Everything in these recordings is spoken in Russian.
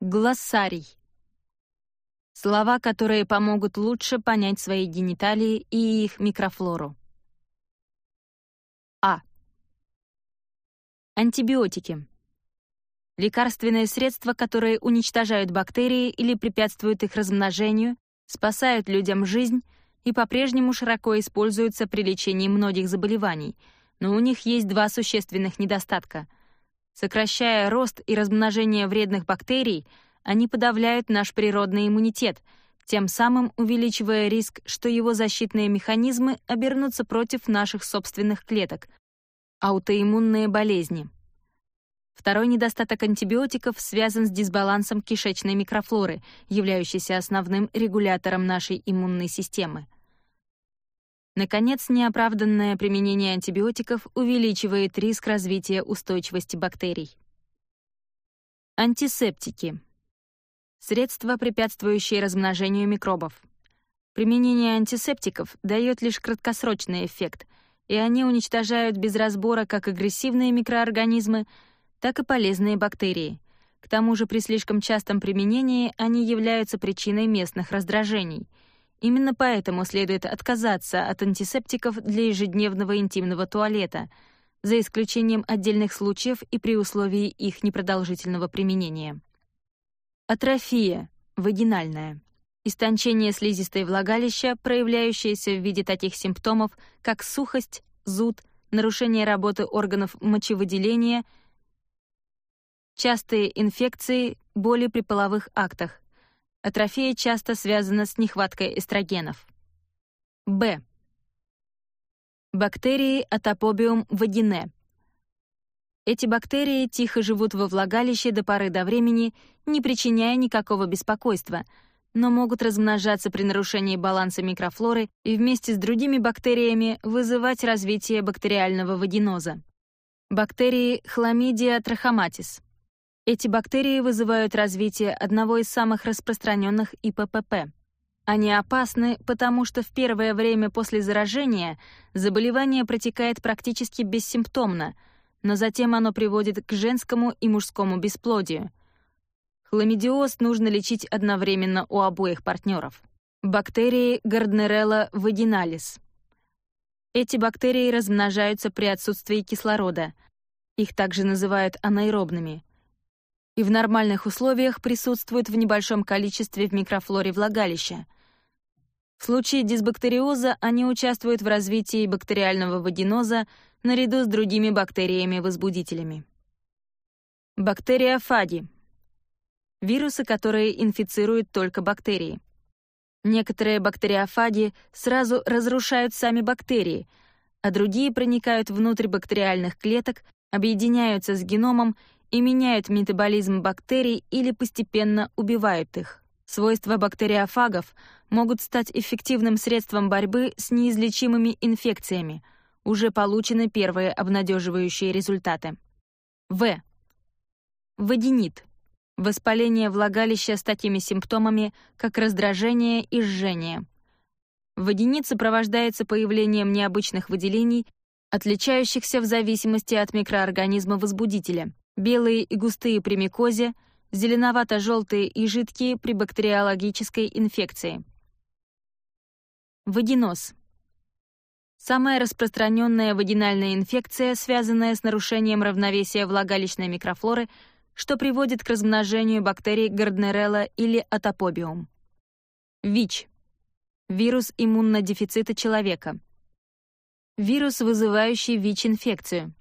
Глоссарий. Слова, которые помогут лучше понять свои гениталии и их микрофлору. А. Антибиотики. Лекарственные средства, которые уничтожают бактерии или препятствуют их размножению, спасают людям жизнь и по-прежнему широко используются при лечении многих заболеваний, но у них есть два существенных недостатка — Сокращая рост и размножение вредных бактерий, они подавляют наш природный иммунитет, тем самым увеличивая риск, что его защитные механизмы обернутся против наших собственных клеток. Аутоиммунные болезни. Второй недостаток антибиотиков связан с дисбалансом кишечной микрофлоры, являющейся основным регулятором нашей иммунной системы. Наконец, неоправданное применение антибиотиков увеличивает риск развития устойчивости бактерий. Антисептики. Средства, препятствующие размножению микробов. Применение антисептиков дает лишь краткосрочный эффект, и они уничтожают без разбора как агрессивные микроорганизмы, так и полезные бактерии. К тому же при слишком частом применении они являются причиной местных раздражений — Именно поэтому следует отказаться от антисептиков для ежедневного интимного туалета, за исключением отдельных случаев и при условии их непродолжительного применения. Атрофия, вагинальная. Истончение слизистой влагалища, проявляющееся в виде таких симптомов, как сухость, зуд, нарушение работы органов мочевыделения, частые инфекции, боли при половых актах, Атрофия часто связана с нехваткой эстрогенов. Б. Бактерии атопобиум vaginae. Эти бактерии тихо живут во влагалище до поры до времени, не причиняя никакого беспокойства, но могут размножаться при нарушении баланса микрофлоры и вместе с другими бактериями вызывать развитие бактериального вагиноза. Бактерии хламидия trachomatis. Эти бактерии вызывают развитие одного из самых распространенных ИППП. Они опасны, потому что в первое время после заражения заболевание протекает практически бессимптомно, но затем оно приводит к женскому и мужскому бесплодию. Хламидиоз нужно лечить одновременно у обоих партнеров. Бактерии Гарднерелла vaginalis. Эти бактерии размножаются при отсутствии кислорода. Их также называют анаэробными — и в нормальных условиях присутствует в небольшом количестве в микрофлоре влагалища. В случае дисбактериоза они участвуют в развитии бактериального вагиноза наряду с другими бактериями-возбудителями. Бактериофаги — вирусы, которые инфицируют только бактерии. Некоторые бактериофаги сразу разрушают сами бактерии, а другие проникают внутрь бактериальных клеток, объединяются с геномом и меняют метаболизм бактерий или постепенно убивают их. Свойства бактериофагов могут стать эффективным средством борьбы с неизлечимыми инфекциями. Уже получены первые обнадеживающие результаты. В. Водянит. Воспаление влагалища с такими симптомами, как раздражение и жжение. Водянит сопровождается появлением необычных выделений, отличающихся в зависимости от микроорганизма-возбудителя — белые и густые при микозе, зеленовато-желтые и жидкие при бактериологической инфекции. Водяноз. Самая распространенная вагинальная инфекция, связанная с нарушением равновесия влагалищной микрофлоры, что приводит к размножению бактерий Гарднерелла или атопобиум. ВИЧ – вирус иммунодефицита человека. Вирус, вызывающий ВИЧ-инфекцию.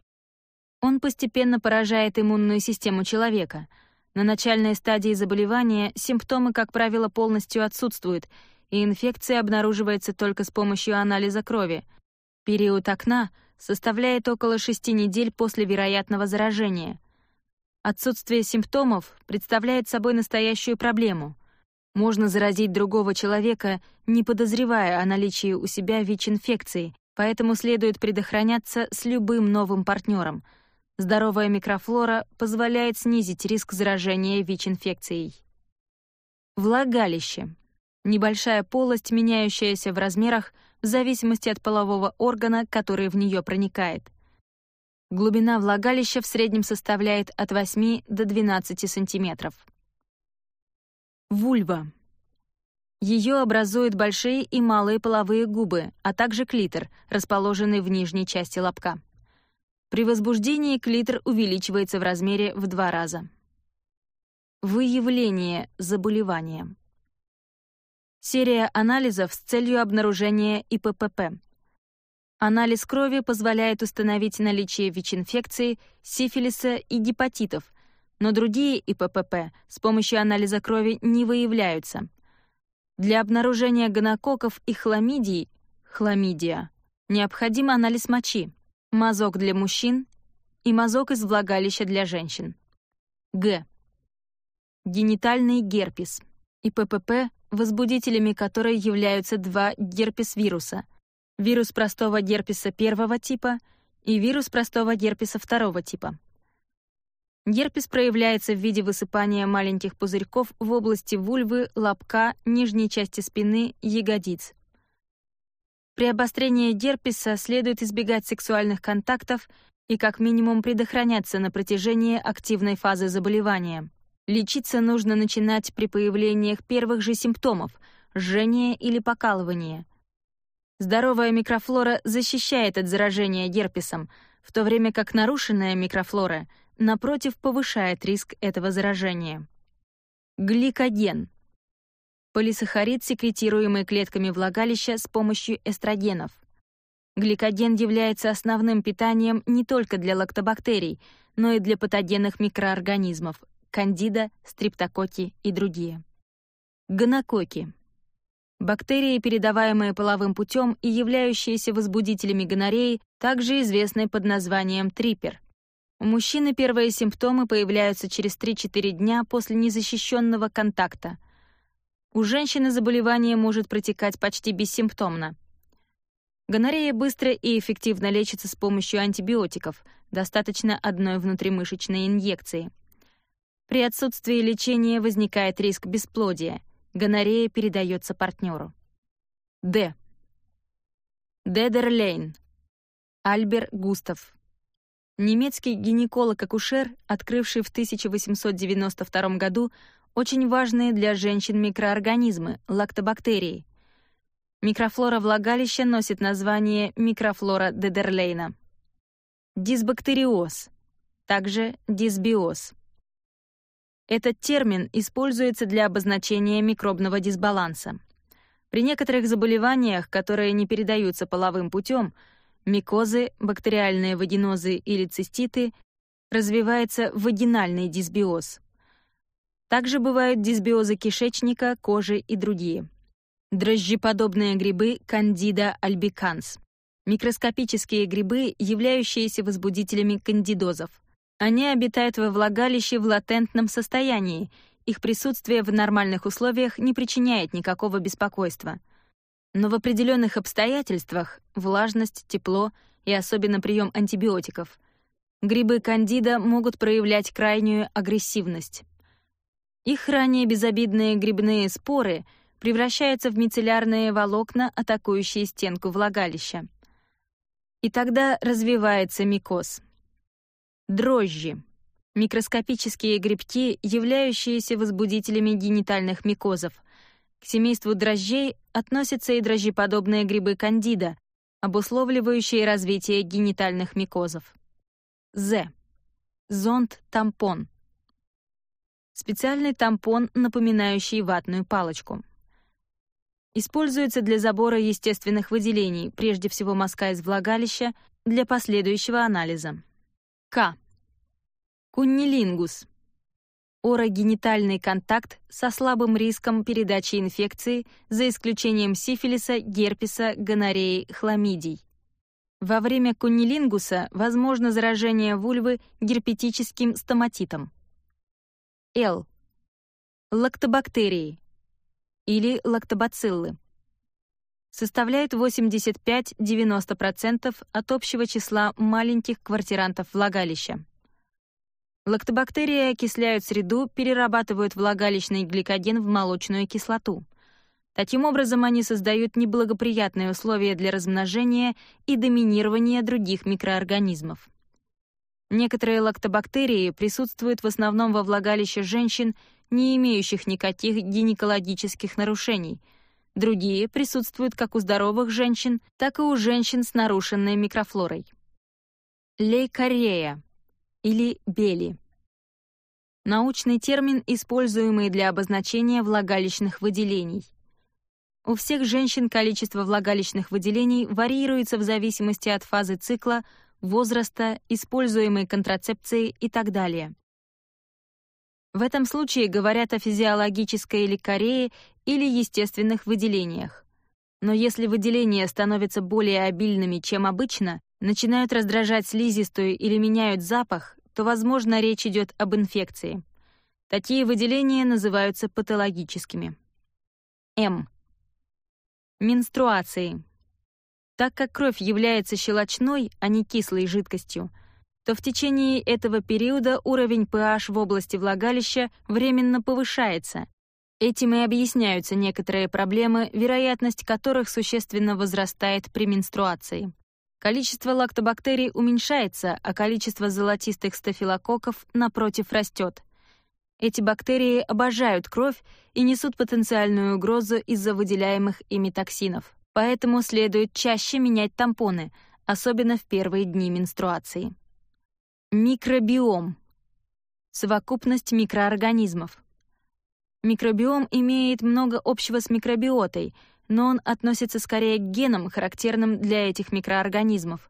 Он постепенно поражает иммунную систему человека. На начальной стадии заболевания симптомы, как правило, полностью отсутствуют, и инфекция обнаруживается только с помощью анализа крови. Период окна составляет около шести недель после вероятного заражения. Отсутствие симптомов представляет собой настоящую проблему. Можно заразить другого человека, не подозревая о наличии у себя ВИЧ-инфекции, поэтому следует предохраняться с любым новым партнером — Здоровая микрофлора позволяет снизить риск заражения ВИЧ-инфекцией. Влагалище. Небольшая полость, меняющаяся в размерах в зависимости от полового органа, который в нее проникает. Глубина влагалища в среднем составляет от 8 до 12 сантиметров. Вульва. Ее образуют большие и малые половые губы, а также клитор, расположенный в нижней части лобка. При возбуждении клитор увеличивается в размере в два раза. Выявление заболевания. Серия анализов с целью обнаружения ИППП. Анализ крови позволяет установить наличие ВИЧ-инфекции, сифилиса и гепатитов, но другие ИППП с помощью анализа крови не выявляются. Для обнаружения гонококков и хламидий, хламидия, необходим анализ мочи мазок для мужчин и мазок из влагалища для женщин. Г. Генитальный герпес и ППП, возбудителями которой являются два герпес-вируса — вирус простого герпеса первого типа и вирус простого герпеса второго типа. Герпес проявляется в виде высыпания маленьких пузырьков в области вульвы, лобка, нижней части спины, ягодиц. При обострении герпеса следует избегать сексуальных контактов и как минимум предохраняться на протяжении активной фазы заболевания. Лечиться нужно начинать при появлениях первых же симптомов – жжения или покалывания. Здоровая микрофлора защищает от заражения герпесом, в то время как нарушенная микрофлора, напротив, повышает риск этого заражения. Гликоген Полисахарид секретируемый клетками влагалища с помощью эстрогенов. Гликоген является основным питанием не только для лактобактерий, но и для патогенных микроорганизмов — кандида, стриптококи и другие. Гонококи. Бактерии, передаваемые половым путем и являющиеся возбудителями гонореи, также известны под названием трипер. У мужчины первые симптомы появляются через 3-4 дня после незащищенного контакта — у женщины заболевание может протекать почти бессимптомно. Гонорея быстро и эффективно лечится с помощью антибиотиков, достаточно одной внутримышечной инъекции. При отсутствии лечения возникает риск бесплодия. Гонорея передается партнеру. Д. Дедерлейн. Альбер Густав. Немецкий гинеколог-акушер, открывший в 1892 году очень важные для женщин микроорганизмы — лактобактерии. Микрофлора влагалища носит название микрофлора Дедерлейна. Дисбактериоз, также дисбиоз. Этот термин используется для обозначения микробного дисбаланса. При некоторых заболеваниях, которые не передаются половым путем, микозы, бактериальные вагинозы или циститы, развивается вагинальный дисбиоз — также бывают дисбиозы кишечника, кожи и другие. Дрожжеподобные грибы Candida albicans. Микроскопические грибы, являющиеся возбудителями кандидозов. Они обитают во влагалище в латентном состоянии. Их присутствие в нормальных условиях не причиняет никакого беспокойства. Но в определенных обстоятельствах влажность, тепло и особенно прием антибиотиков грибы кандида могут проявлять крайнюю агрессивность. Их ранее безобидные грибные споры превращаются в мицеллярные волокна, атакующие стенку влагалища. И тогда развивается микоз. Дрожжи. Микроскопические грибки, являющиеся возбудителями генитальных микозов. К семейству дрожжей относятся и дрожжеподобные грибы кандида, обусловливающие развитие генитальных микозов. З. Зонд-тампон специальный тампон, напоминающий ватную палочку. Используется для забора естественных выделений, прежде всего мазка из влагалища, для последующего анализа. К. Куннилингус. Орогенитальный контакт со слабым риском передачи инфекции, за исключением сифилиса, герпеса, гонореи, хламидий. Во время куннилингуса возможно заражение вульвы герпетическим стоматитом. Л. Лактобактерии или лактобациллы. составляют 85-90% от общего числа маленьких квартирантов влагалища. Лактобактерии окисляют среду, перерабатывают влагалищный гликоген в молочную кислоту. Таким образом, они создают неблагоприятные условия для размножения и доминирования других микроорганизмов. Некоторые лактобактерии присутствуют в основном во влагалище женщин, не имеющих никаких гинекологических нарушений. Другие присутствуют как у здоровых женщин, так и у женщин с нарушенной микрофлорой. Лейкорея или бели. Научный термин, используемый для обозначения влагалищных выделений. У всех женщин количество влагалищных выделений варьируется в зависимости от фазы цикла, возраста, используемой контрацепции и так далее. В этом случае говорят о физиологической или корее или естественных выделениях. Но если выделения становятся более обильными, чем обычно, начинают раздражать слизистую или меняют запах, то, возможно, речь идет об инфекции. Такие выделения называются патологическими. М. Менструации. Так как кровь является щелочной, а не кислой жидкостью, то в течение этого периода уровень PH в области влагалища временно повышается. Этим и объясняются некоторые проблемы, вероятность которых существенно возрастает при менструации. Количество лактобактерий уменьшается, а количество золотистых стафилококков, напротив, растет. Эти бактерии обожают кровь и несут потенциальную угрозу из-за выделяемых ими токсинов поэтому следует чаще менять тампоны, особенно в первые дни менструации. Микробиом. Совокупность микроорганизмов. Микробиом имеет много общего с микробиотой, но он относится скорее к генам, характерным для этих микроорганизмов.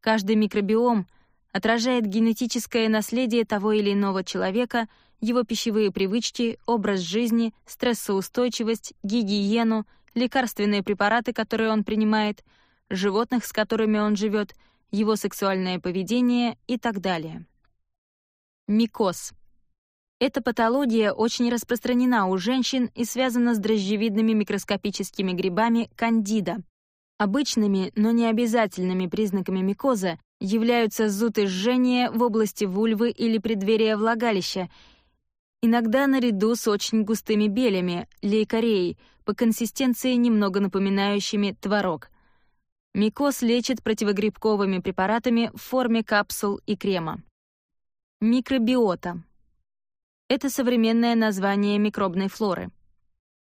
Каждый микробиом отражает генетическое наследие того или иного человека, его пищевые привычки, образ жизни, стрессоустойчивость, гигиену, лекарственные препараты, которые он принимает, животных, с которыми он живет, его сексуальное поведение и так далее. Микоз. Эта патология очень распространена у женщин и связана с дрожжевидными микроскопическими грибами кандида. Обычными, но не обязательными признаками микоза являются зуд и жжение в области вульвы или преддверия влагалища Иногда наряду с очень густыми белями, лейкореей, по консистенции немного напоминающими творог. Микоз лечит противогрибковыми препаратами в форме капсул и крема. Микробиота. Это современное название микробной флоры.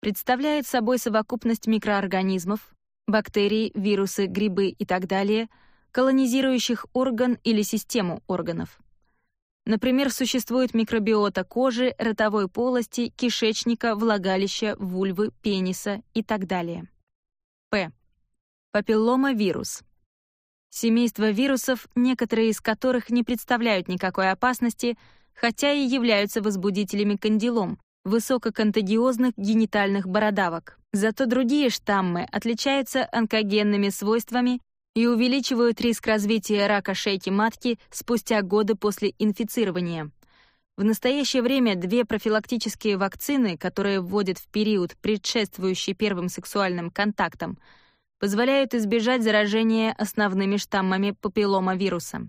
Представляет собой совокупность микроорганизмов, бактерий, вирусы, грибы и так далее, колонизирующих орган или систему органов. Например, существует микробиота кожи, ротовой полости, кишечника, влагалища, вульвы, пениса и так далее. П. Папилломавирус. Семейство вирусов, некоторые из которых не представляют никакой опасности, хотя и являются возбудителями кандилом, высококонтагиозных генитальных бородавок. Зато другие штаммы отличаются онкогенными свойствами и увеличивают риск развития рака шейки матки спустя годы после инфицирования. В настоящее время две профилактические вакцины, которые вводят в период, предшествующий первым сексуальным контактам, позволяют избежать заражения основными штаммами папилломавируса.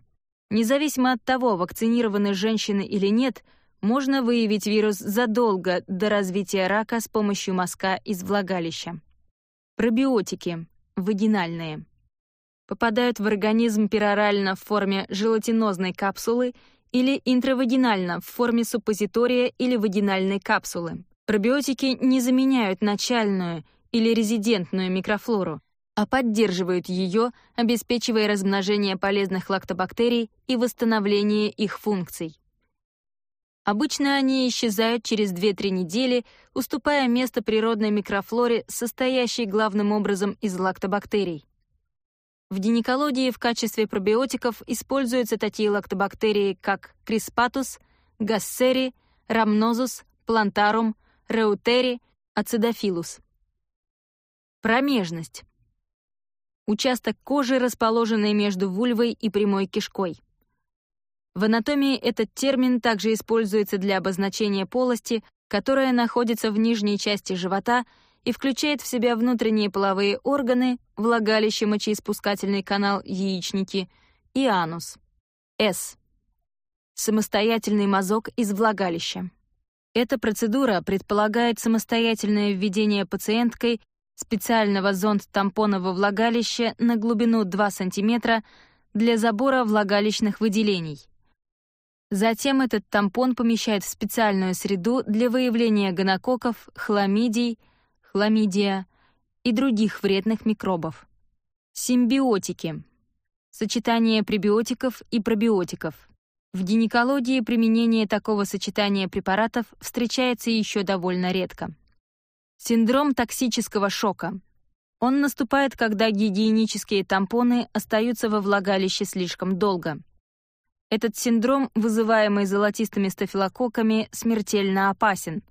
Независимо от того, вакцинированы женщины или нет, можно выявить вирус задолго до развития рака с помощью мазка из влагалища. Пробиотики, вагинальные попадают в организм перорально в форме желатинозной капсулы или интравагинально в форме суппозитория или вагинальной капсулы. Пробиотики не заменяют начальную или резидентную микрофлору, а поддерживают ее, обеспечивая размножение полезных лактобактерий и восстановление их функций. Обычно они исчезают через 2-3 недели, уступая место природной микрофлоре, состоящей главным образом из лактобактерий. В гинекологии в качестве пробиотиков используются такие лактобактерии, как криспатус, Gasseri, Rhamnosus, плантарум, реутери, ацидофилус. Промежность. Участок кожи, расположенный между вульвой и прямой кишкой. В анатомии этот термин также используется для обозначения полости, которая находится в нижней части живота и включает в себя внутренние половые органы, влагалище, мочеиспускательный канал, яичники и анус. С. Самостоятельный мазок из влагалища. Эта процедура предполагает самостоятельное введение пациенткой специального зонд-тампона во влагалище на глубину 2 см для забора влагалищных выделений. Затем этот тампон помещают в специальную среду для выявления гонококков, хламидий, хламидия и других вредных микробов. Симбиотики — сочетание пребиотиков и пробиотиков. В гинекологии применение такого сочетания препаратов встречается еще довольно редко. Синдром токсического шока. Он наступает, когда гигиенические тампоны остаются во влагалище слишком долго. Этот синдром, вызываемый золотистыми стафилококками, смертельно опасен.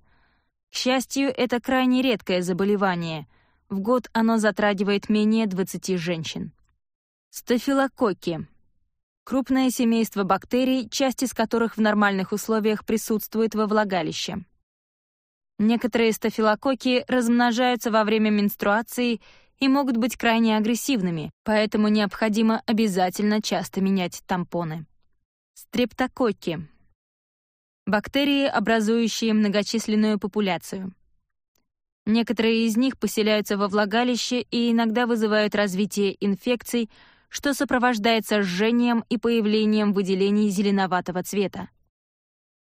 К счастью, это крайне редкое заболевание. В год оно затрагивает менее 20 женщин. Стафилококки. Крупное семейство бактерий, часть из которых в нормальных условиях присутствует во влагалище. Некоторые стафилококки размножаются во время менструации и могут быть крайне агрессивными, поэтому необходимо обязательно часто менять тампоны. Стрептококки бактерии, образующие многочисленную популяцию. Некоторые из них поселяются во влагалище и иногда вызывают развитие инфекций, что сопровождается жжением и появлением выделений зеленоватого цвета.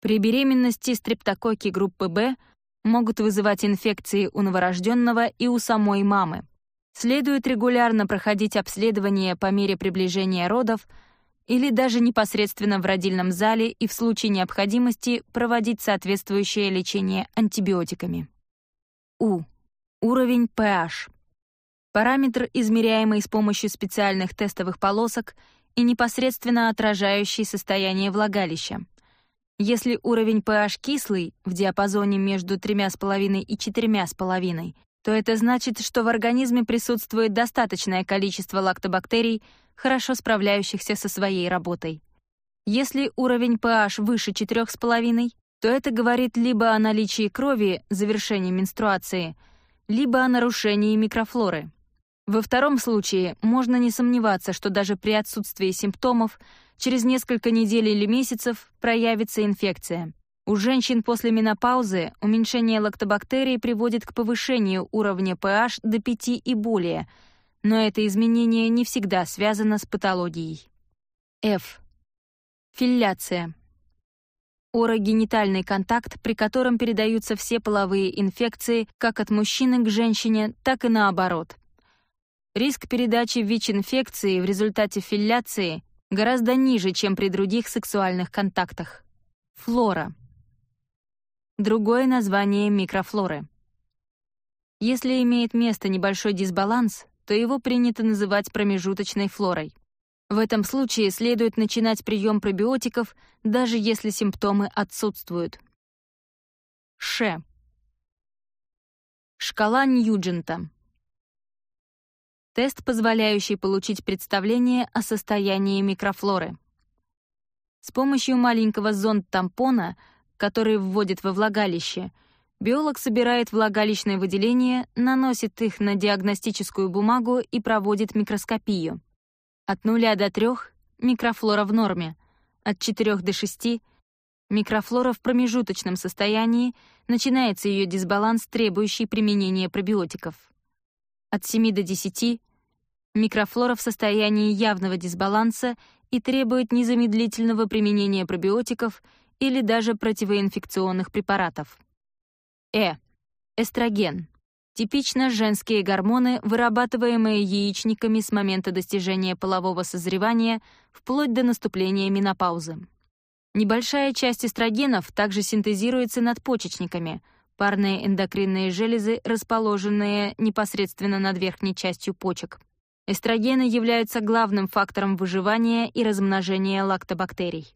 При беременности стрептококи группы B могут вызывать инфекции у новорожденного и у самой мамы. Следует регулярно проходить обследование по мере приближения родов — или даже непосредственно в родильном зале и в случае необходимости проводить соответствующее лечение антибиотиками. У. Уровень pH. Параметр, измеряемый с помощью специальных тестовых полосок и непосредственно отражающий состояние влагалища. Если уровень pH кислый, в диапазоне между 3,5 и 4,5, то это значит, что в организме присутствует достаточное количество лактобактерий, хорошо справляющихся со своей работой. Если уровень pH выше 4,5, то это говорит либо о наличии крови, завершении менструации, либо о нарушении микрофлоры. Во втором случае можно не сомневаться, что даже при отсутствии симптомов через несколько недель или месяцев проявится инфекция. У женщин после менопаузы уменьшение лактобактерий приводит к повышению уровня pH до 5 и более, но это изменение не всегда связано с патологией. F. Филляция. Орогенитальный контакт, при котором передаются все половые инфекции как от мужчины к женщине, так и наоборот. Риск передачи ВИЧ-инфекции в результате филляции гораздо ниже, чем при других сексуальных контактах. Флора. Другое название — микрофлоры. Если имеет место небольшой дисбаланс, то его принято называть промежуточной флорой. В этом случае следует начинать прием пробиотиков, даже если симптомы отсутствуют. Ше. Шкала Ньюджента. Тест, позволяющий получить представление о состоянии микрофлоры. С помощью маленького зонд-тампона — которые вводит во влагалище, биолог собирает влагалищное выделение, наносит их на диагностическую бумагу и проводит микроскопию. От 0 до 3 — микрофлора в норме, от 4 до 6 — микрофлора в промежуточном состоянии, начинается ее дисбаланс, требующий применения пробиотиков. От 7 до 10 — микрофлора в состоянии явного дисбаланса и требует незамедлительного применения пробиотиков или даже противоинфекционных препаратов. Э. Эстроген. Типично женские гормоны, вырабатываемые яичниками с момента достижения полового созревания вплоть до наступления менопаузы. Небольшая часть эстрогенов также синтезируется надпочечниками, парные эндокринные железы, расположенные непосредственно над верхней частью почек. Эстрогены являются главным фактором выживания и размножения лактобактерий.